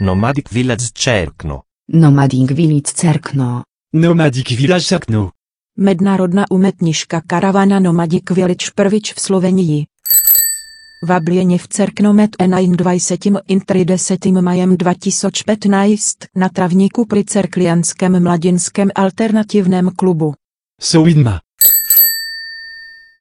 Nomadic Village Cerkno. Nomadic Village Cerkno. Nomadic Village Cerkno. Mednárodná umetniška karavana Nomadic Village Prvič v Slovenii. Vablěně v Cerknomet Enain 20 in 30. majem 2015 na travníku pri Cerklianském mladinském alternativném klubu. Souvidma.